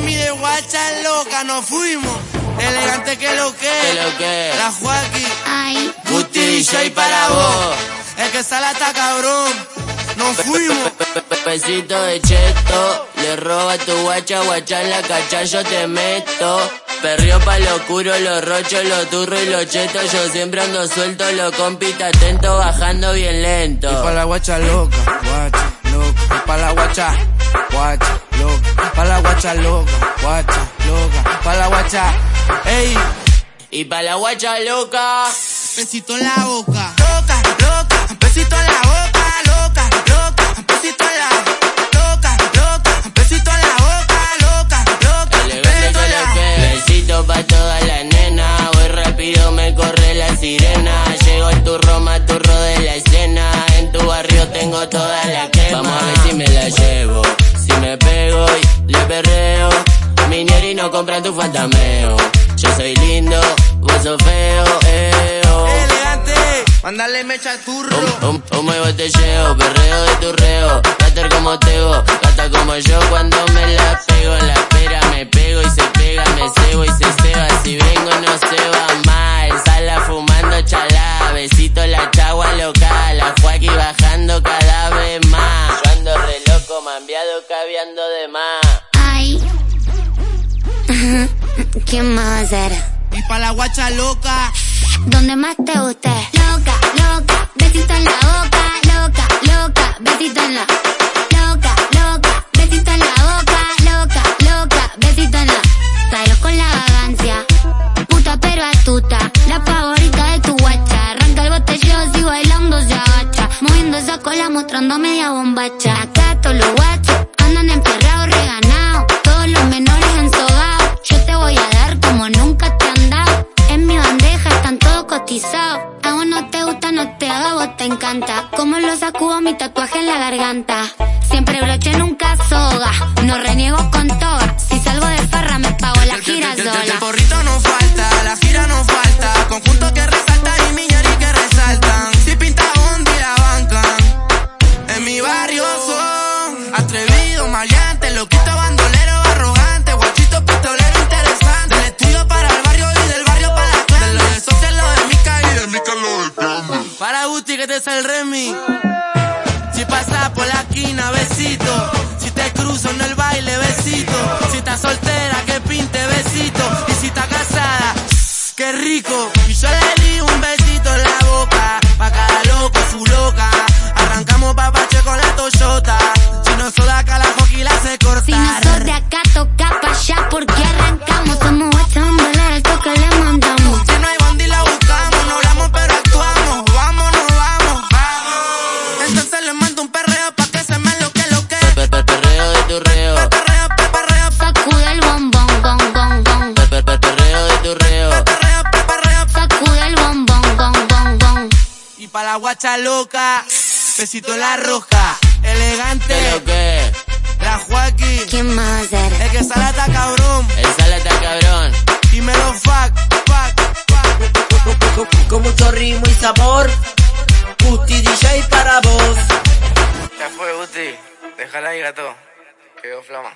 Remy de guacha loca, nos fuimos. Elegante que lo que. Que lo que. La Joaquín. Ay, Gusti DJ para vos. El que sale hasta cabrón. Nos fuimos. Pesito de cheto, le roba tu guacha, guacha en la cacha, yo te meto. Perrió pa' lo oscuro, los rochos, los turros y los chetos. Yo siempre ando suelto, lo compita atento, bajando bien lento. Y pa' la guacha loca, guacha loca. Y pa' la guacha, guacha loca, guacha loca. Pa' la guacha, ey. Y pa' la guacha loca. Besito en la boca. Loca, loca. Besito en la boca, loca, loca. Besito en la loca, loca. Besito en la boca, loca, loca. Besito en la. Besito pa' toda la nena. Voy rápido, me corre la sirena. Llego el turro, más turro de la escena. En tu barrio tengo toda la Minieri no compra tu fantameo. Yo soy lindo, vos sos feo, eh, oh. Elegante. Mándale mecha al turro. Un, un, y botelleo, perreo de turreo, gater como Tego, gata como yo cuando me la pego, la espera me pego y se pega, me ¿Quién más va a ser? Y pa' la guacha loca. Donde más te guste. Loca, loca, besito en la boca, loca, loca, besito en la. Loca, loca, besito en la boca, loca, loca, besito en la. Pero con la vagancia, puta pero astuta, la favorita de tu guacha. Arranca el botellón, sigo bailando, se agacha, moviendo esa cola, mostrando media bombacha. Acá todos los guachos andan enferrados, haga, vos te encanta. Como lo sacudo mi tatuaje en la garganta. Siempre broche, nunca soga. No reniego con Para Gusti que te es el Remy. Si pasas por la esquina, besito. Si te cruzo en el baile, besito. Si estás soltera, que pinte, besito. Y si estás casada, qué rico. La guacha loca, besito en la roja, ¿Qué elegante, lo que? la Joaquín, ¿Quién más va a ser? el que sale hasta cabrón, El sala está cabrón. y me lo fuck, fuck, fuck. Con mucho ritmo y sabor. Gusti DJ para vos. Ya fue, Guti, déjala ahí gato, quedó flama.